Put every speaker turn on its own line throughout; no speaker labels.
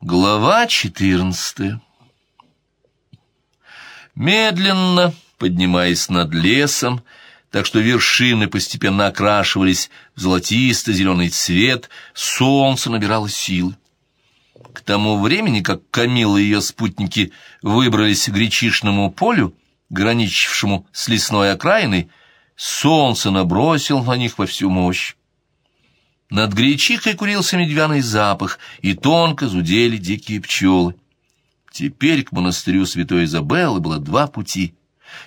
Глава четырнадцатая Медленно, поднимаясь над лесом, так что вершины постепенно окрашивались в золотисто-зеленый цвет, солнце набирало силы. К тому времени, как Камила и ее спутники выбрались к гречишному полю, граничившему с лесной окраиной, солнце набросило на них во всю мощь. Над гречихой курился медвяный запах, и тонко зудели дикие пчелы. Теперь к монастырю святой Изабеллы было два пути.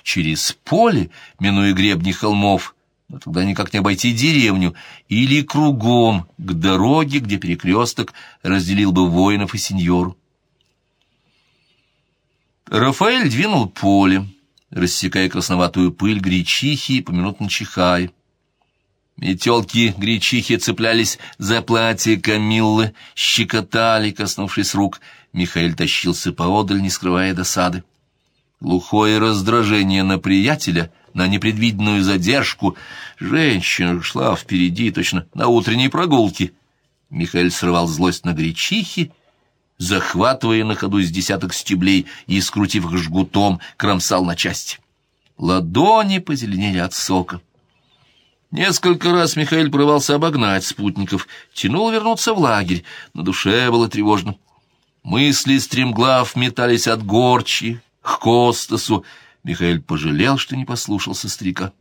Через поле, минуя гребни холмов, но тогда никак не обойти деревню, или кругом, к дороге, где перекресток разделил бы воинов и сеньору. Рафаэль двинул полем, рассекая красноватую пыль гречихи, поминутно чихая. Метелки-гречихи цеплялись за платье Камиллы, щекотали, коснувшись рук. Михаил тащился поодаль, не скрывая досады. Глухое раздражение на приятеля, на непредвиденную задержку. Женщина шла впереди, точно на утренней прогулке. Михаил срывал злость на гречихи, захватывая на ходу из десяток стеблей и, скрутив их жгутом, кромсал на части. Ладони позеленели от сока. Несколько раз Михаил порывался обогнать спутников, тянул вернуться в лагерь, на душе было тревожно. Мысли стремглав метались от горчи к Костасу. Михаил пожалел, что не послушался старика.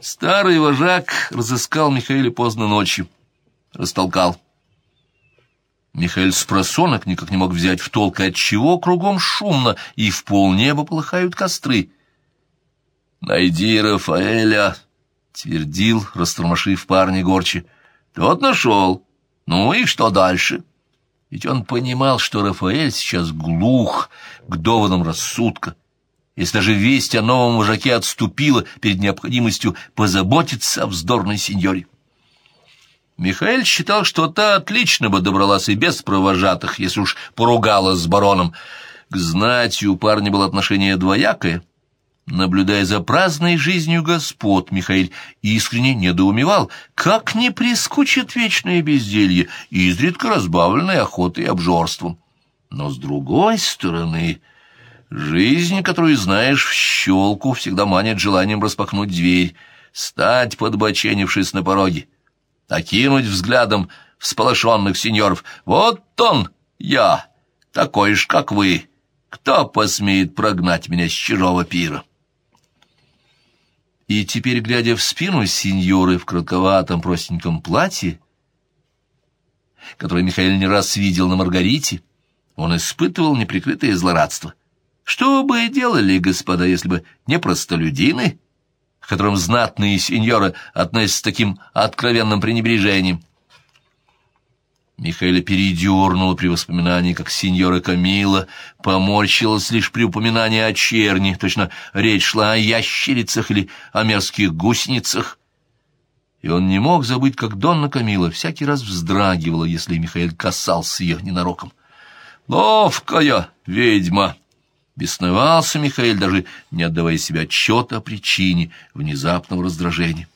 Старый вожак разыскал Михаила поздно ночью, растолкал. Михаил с просонок никак не мог взять в толк, отчего кругом шумно и в полнеба полыхают костры. «Найди Рафаэля!» Твердил, растормошив парня горче. Тот нашел. Ну и что дальше? Ведь он понимал, что Рафаэль сейчас глух к доводам рассудка. Если даже весть о новом вожаке отступила перед необходимостью позаботиться о вздорной сеньоре. Михаил считал, что та отлично бы добралась и без провожатых, если уж поругалась с бароном. К знати у парня было отношение двоякое — Наблюдая за праздной жизнью господ, Михаил искренне недоумевал, как не прискучит вечное безделье, изредка разбавленное охотой и обжорством. Но с другой стороны, жизнь, которую знаешь в щелку, всегда манит желанием распахнуть дверь, стать, подбоченившись на пороге, окинуть взглядом всполошенных сеньоров. «Вот он, я, такой ж, как вы! Кто посмеет прогнать меня с чужого пира?» И теперь, глядя в спину сеньоры в кротковатом простеньком платье, которое Михаил не раз видел на Маргарите, он испытывал неприкрытое злорадство. Что бы делали, господа, если бы не простолюдины, к которым знатные сеньоры относятся с таким откровенным пренебрежением? Михаила передернуло при воспоминании, как сеньора Камила поморщилась лишь при упоминании о черни, точно речь шла о ящерицах или о мерзких гусеницах. И он не мог забыть, как Донна Камила всякий раз вздрагивала, если Михаил касался ее ненароком. «Ловкая ведьма!» Бесновался Михаил, даже не отдавая себе отчета о причине внезапного раздражения.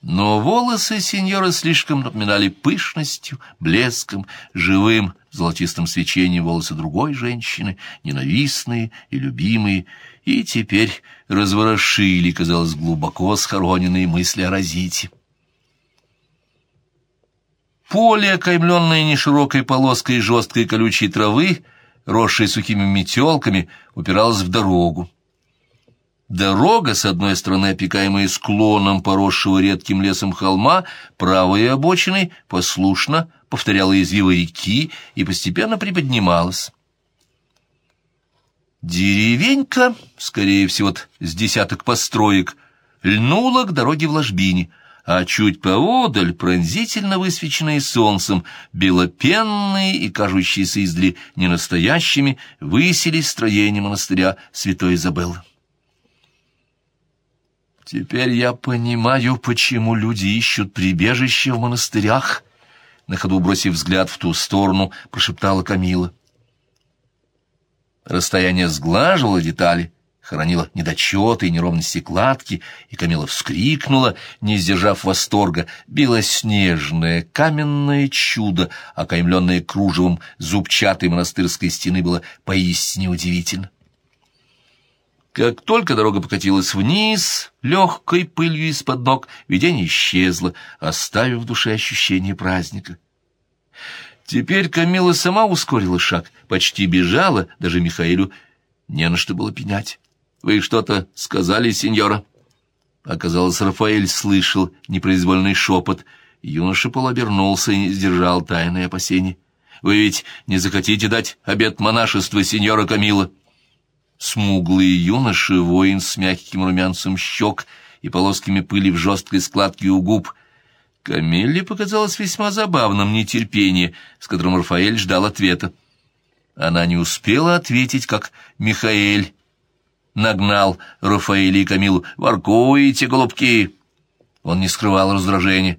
Но волосы сеньора слишком напоминали пышностью, блеском, живым, золотистым свечением волосы другой женщины, ненавистные и любимые, и теперь разворошили, казалось, глубоко схороненные мысли о Розите. Поле, окаймленное неширокой полоской жесткой колючей травы, росшей сухими метелками, упиралось в дорогу. Дорога, с одной стороны опекаемая склоном поросшего редким лесом холма, правой обочиной послушно повторяла извивы реки и постепенно приподнималась. Деревенька, скорее всего, с десяток построек, льнула к дороге в ложбине, а чуть поодаль, пронзительно высвеченные солнцем, белопенные и кажущиеся издали ненастоящими, высились строения монастыря святой Изабеллы. Теперь я понимаю, почему люди ищут прибежище в монастырях. На ходу бросив взгляд в ту сторону, прошептала Камила. Расстояние сглаживало детали, хоронила недочеты и неровности кладки, и Камила вскрикнула, не сдержав восторга. Белоснежное каменное чудо, окаймленное кружевом зубчатой монастырской стены, было поистине удивительно. Как только дорога покатилась вниз, легкой пылью из-под ног, видение исчезло, оставив в душе ощущение праздника. Теперь Камила сама ускорила шаг, почти бежала, даже Михаилу не на что было пенять. «Вы что-то сказали, сеньора?» Оказалось, Рафаэль слышал непроизвольный шепот. Юноша полуобернулся и сдержал тайное опасение. «Вы ведь не захотите дать обет монашества, сеньора Камила?» Смуглый юноша, воин с мягким румянцем щек и полосками пыли в жесткой складке у губ. Камилле показалось весьма забавным нетерпение, с которым Рафаэль ждал ответа. Она не успела ответить, как Михаэль нагнал Рафаэля и Камилу. «Воркуете, голубки!» Он не скрывал раздражения.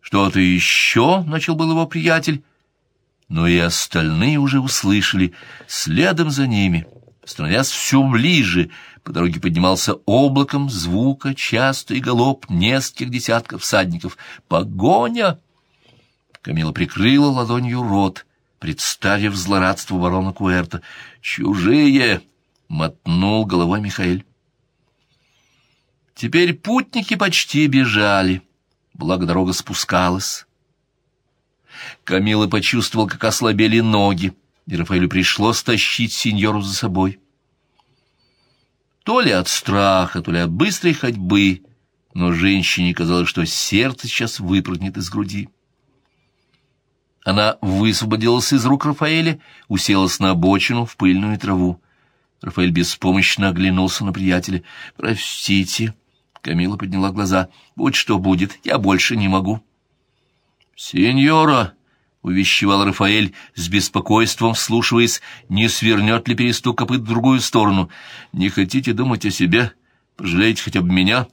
«Что-то еще?» — начал был его приятель. Но и остальные уже услышали. Следом за ними — становясь все ближе, по дороге поднимался облаком звука частый галоп нескольких десятков всадников. «Погоня!» Камила прикрыла ладонью рот, представив злорадство ворона Куэрта. «Чужие!» — мотнул головой Михаил. Теперь путники почти бежали, благо дорога спускалась. Камила почувствовал, как ослабели ноги и Рафаэлю пришлось тащить сеньору за собой. То ли от страха, то ли от быстрой ходьбы, но женщине казалось, что сердце сейчас выпрыгнет из груди. Она высвободилась из рук Рафаэля, уселась на обочину в пыльную траву. Рафаэль беспомощно оглянулся на приятеля. «Простите», — Камила подняла глаза, — «будь что будет, я больше не могу». «Сеньора», — увещевал Рафаэль, с беспокойством вслушиваясь, не свернет ли перестук копыт в другую сторону. «Не хотите думать о себе? Пожалеете хотя бы меня?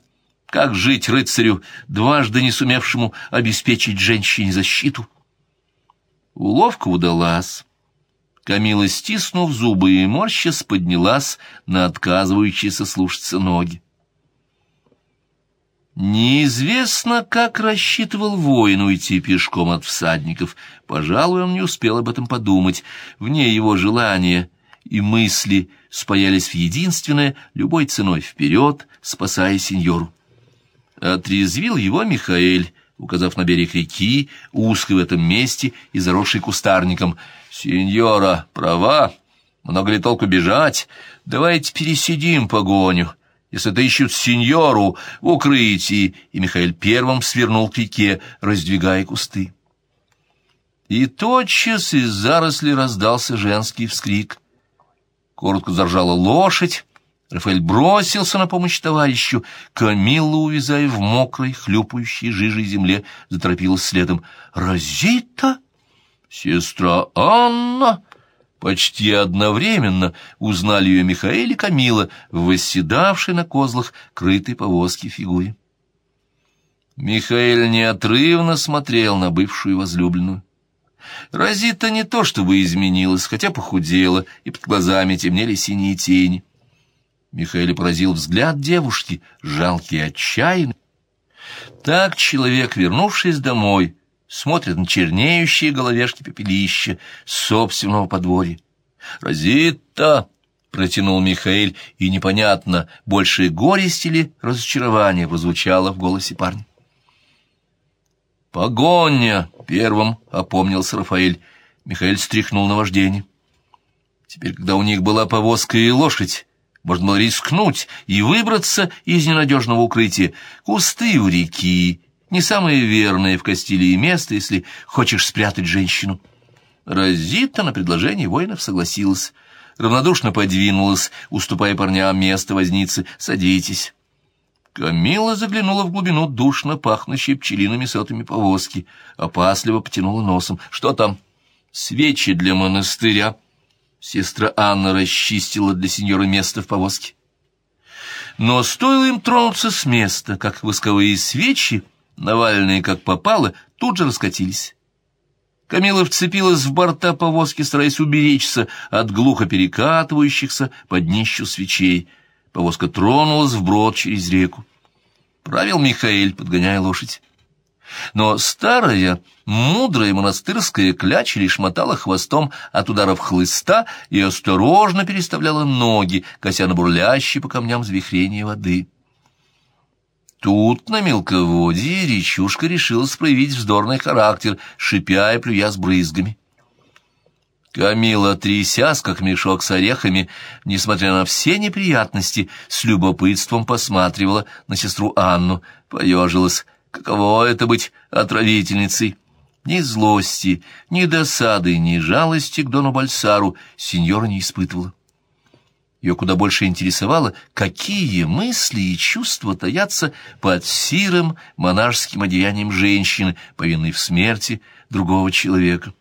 Как жить рыцарю, дважды не сумевшему обеспечить женщине защиту?» Уловка удалась. Камила, стиснув зубы и морщась, поднялась на отказывающиеся слушаться ноги. Неизвестно, как рассчитывал воин уйти пешком от всадников. Пожалуй, он не успел об этом подумать. Вне его желания и мысли спаялись в единственное, любой ценой вперед, спасая сеньору. Отрезвил его Михаэль, указав на берег реки, узкой в этом месте и заросший кустарником. «Сеньора, права, много ли толку бежать? Давайте пересидим погоню» если это ищут сеньору в укрытии, и Михаил первым свернул к реке, раздвигая кусты. И тотчас из заросли раздался женский вскрик. Коротко заржала лошадь, Рафаэль бросился на помощь товарищу, Камилла, увязая в мокрой, хлюпающей жижей земле, заторопилась следом. «Розита? Сестра Анна?» Почти одновременно узнали ее Михаил и Камила, восседавшей на козлах крытой повозки фигуре. Михаил неотрывно смотрел на бывшую возлюбленную. Розита не то чтобы изменилась, хотя похудела, и под глазами темнели синие тени. Михаил поразил взгляд девушки, жалкий и отчаянный. Так человек, вернувшись домой, смотрит на чернеющие головешки пепелища собственного подворья. «Розита!» — протянул Михаил, и непонятно, больше горести ли разочарование прозвучало в голосе парня. «Погоня!» — первым опомнился Рафаэль. Михаил стряхнул на вождение. Теперь, когда у них была повозка и лошадь, можно было рискнуть и выбраться из ненадежного укрытия. Кусты у реки, не самое верное в Кастилии место, если хочешь спрятать женщину. Розита на предложение воинов согласилась, равнодушно подвинулась, уступая парням место возницы. «Садитесь». Камила заглянула в глубину душно пахнущей пчелиными сотами повозки, опасливо потянула носом. «Что там?» «Свечи для монастыря». Сестра Анна расчистила для сеньора место в повозке. Но стоило им тронуться с места, как восковые свечи наваленные как попало, тут же раскатились. Камила вцепилась в борта повозки, стараясь уберечься от глухо перекатывающихся под днищу свечей. Повозка тронулась вброд через реку. Правил Михаил, подгоняя лошадь. Но старая, мудрая монастырская кляча лишь мотала хвостом от ударов хлыста и осторожно переставляла ноги, кося на бурлящие по камням завихрения воды. Тут, на мелководье, речушка решилась проявить вздорный характер, шипя и плюя с брызгами. Камила, трясясь, как мешок с орехами, несмотря на все неприятности, с любопытством посматривала на сестру Анну, поежилась, каково это быть отравительницей. Ни злости, ни досады, ни жалости к Дону Бальсару сеньора не испытывала. Ее куда больше интересовало, какие мысли и чувства таятся под сирым монашеским одеянием женщины, повинной в смерти другого человека.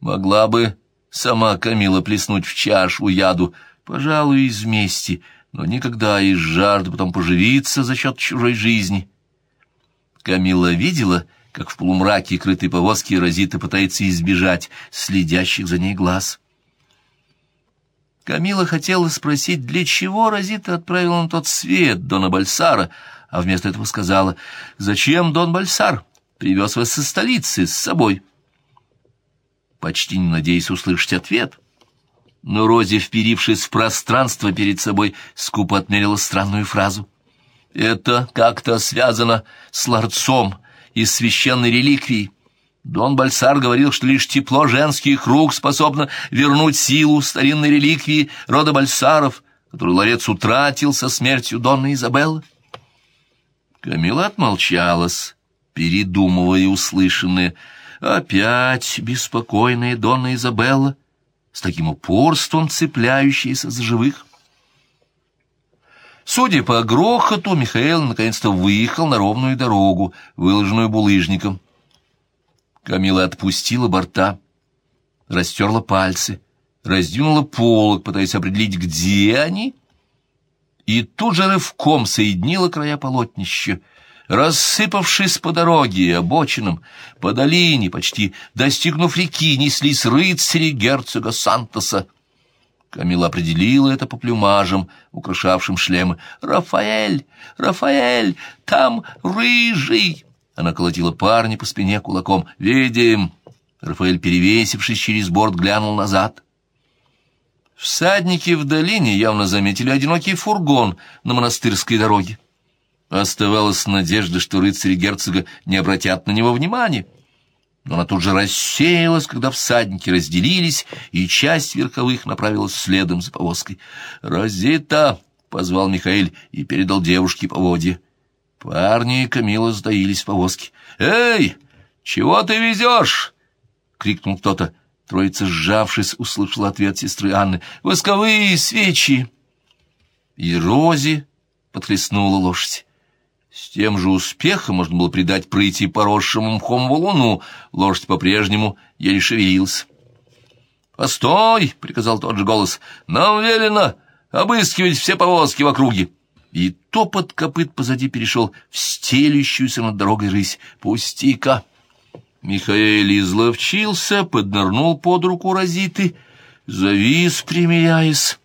Могла бы сама Камила плеснуть в чашу яду, пожалуй, из мести, но никогда из жажды потом поживиться за счет чужой жизни. Камила видела, как в полумраке крытой повозки Розита пытается избежать следящих за ней глаз. Камила хотела спросить, для чего Розита отправила на тот свет Дона Бальсара, а вместо этого сказала, «Зачем Дон Бальсар привез вас со столицы с собой?» Почти не надеясь услышать ответ, но Рози, вперившись в пространство перед собой, скупо отмерила странную фразу. «Это как-то связано с ларцом из священной реликвии». Дон Бальсар говорил, что лишь тепло женских рук способно вернуть силу старинной реликвии рода Бальсаров, которую ларец утратил со смертью Донны Изабеллы. Камила отмолчалась, передумывая услышанное. Опять беспокойная Донна Изабелла, с таким упорством цепляющаяся за живых. Судя по грохоту, Михаил наконец-то выехал на ровную дорогу, выложенную булыжником. Камила отпустила борта, растерла пальцы, раздвинула полок, пытаясь определить, где они, и тут же рывком соединила края полотнища, рассыпавшись по дороге и обочинам, по долине, почти достигнув реки, неслись рыцари герцога Сантоса. Камила определила это по плюмажам, украшавшим шлемы. «Рафаэль! Рафаэль! Там рыжий!» Она колотила парня по спине кулаком. «Видим!» Рафаэль, перевесившись через борт, глянул назад. Всадники в долине явно заметили одинокий фургон на монастырской дороге. Оставалась надежда, что рыцари герцога не обратят на него внимания. Но она тут же рассеялась, когда всадники разделились, и часть верховых направилась следом за повозкой. «Розита!» — позвал Михаил и передал девушке поводья. Парни и Камила сдаились в повозке. «Эй, чего ты везешь?» — крикнул кто-то. Троица, сжавшись, услышала ответ сестры Анны. «Восковые свечи!» И Рози подхлестнула лошадь. С тем же успехом можно было придать прыти поросшему мхом валуну. Лошадь по-прежнему еле шевелилась. «Постой!» — приказал тот же голос. «Нам велено обыскивать все повозки в округе» и топот копыт позади перешел в стелющуюся над дорогой рысь. «Пусти-ка!» Михаил изловчился, поднырнул под руку Розиты, завис, примиряясь.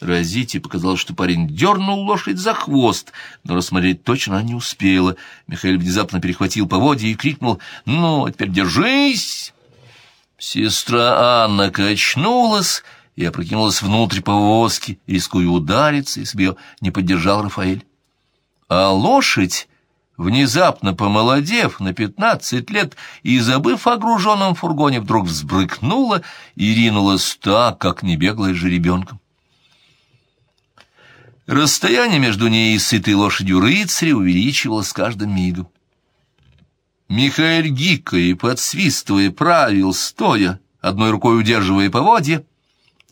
Розите показалось, что парень дернул лошадь за хвост, но рассмотреть точно она не успела. Михаил внезапно перехватил поводья и крикнул «Ну, а теперь держись!» Сестра Анна качнулась и опрокинулась внутрь повозки, рискуя удариться, если бы ее не поддержал Рафаэль. А лошадь, внезапно помолодев на пятнадцать лет и забыв о груженном фургоне, вдруг взбрыкнула и ринулась так, как не беглая жеребенком. Расстояние между ней и сытой лошадью рыцаря увеличивалось с каждым мигом. Михаил гикая и подсвистывая правил, стоя, одной рукой удерживая поводья,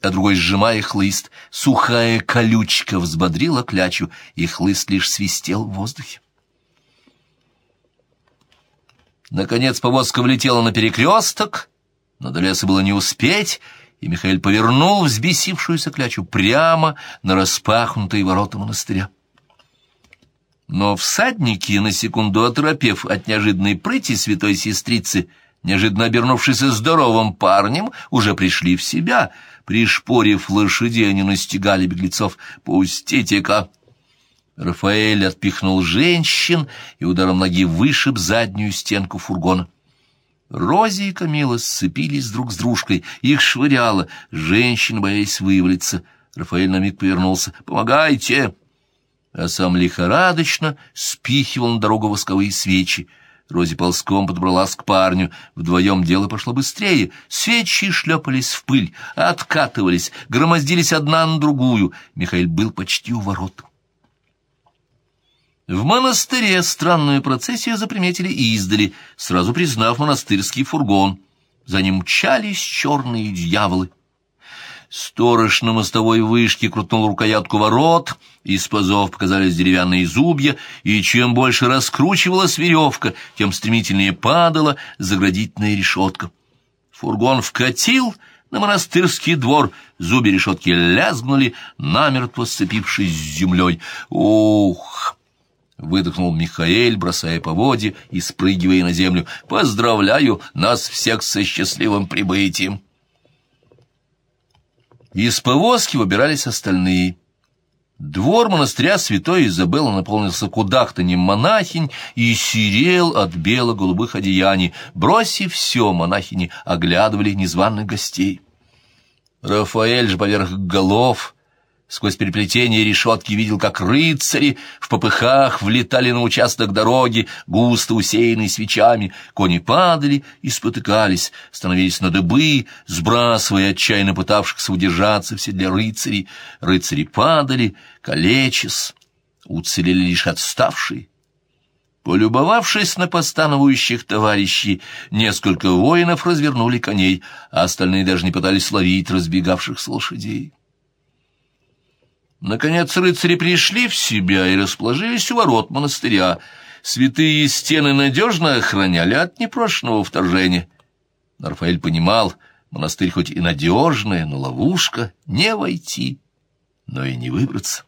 а другой сжимая хлыст. Сухая колючка взбодрила клячу, и хлыст лишь свистел в воздухе. Наконец повозка влетела на перекресток, но до леса было не успеть, и Михаил повернул взбесившуюся клячу прямо на распахнутые ворота монастыря. Но всадники, на секунду оторопев от неожиданной прыти святой сестрицы, неожиданно обернувшись здоровым парнем, уже пришли в себя. Пришпорив лошадей, они настигали беглецов. «Пустите-ка!» Рафаэль отпихнул женщин и ударом ноги вышиб заднюю стенку фургона. Рози и Камила сцепились друг с дружкой, их швыряло, женщины боялись вывалиться. Рафаэль на миг повернулся. «Помогайте!» А сам лихорадочно спихивал на дорогу восковые свечи. Рози ползком подобралась к парню. Вдвоем дело пошло быстрее. Свечи шлепались в пыль, откатывались, громоздились одна на другую. Михаил был почти у ворот. В монастыре странную процессию заприметили издали, сразу признав монастырский фургон. За ним мчались черные дьяволы. Сторож на мостовой вышке крутнул рукоятку ворот, из пазов показались деревянные зубья, и чем больше раскручивалась веревка, тем стремительнее падала заградительная решетка. Фургон вкатил на монастырский двор, зубья решетки лязгнули, намертво сцепившись с землей. «Ух!» — выдохнул Михаэль, бросая поводья и спрыгивая на землю. «Поздравляю нас всех со счастливым прибытием!» Из повозки выбирались остальные. Двор монастыря святой Изабеллы наполнился кудахтаньем монахинь и серел от бело-голубых одеяний. Бросив все, монахини оглядывали незваных гостей. Рафаэль же поверх голов Сквозь переплетение решетки видел, как рыцари в попыхах влетали на участок дороги, густо усеянный свечами. Кони падали и спотыкались, становились на дыбы, сбрасывая отчаянно пытавшихся удержаться в седле рыцарей. Рыцари падали, калечась, уцелели лишь отставшие. Полюбовавшись на постановающих товарищей, несколько воинов развернули коней, а остальные даже не пытались ловить разбегавшихся лошадей. Наконец рыцари пришли в себя и расположились у ворот монастыря. Святые стены надежно охраняли от непрошенного вторжения. Рафаэль понимал, монастырь хоть и надежная, но ловушка, не войти, но и не выбраться.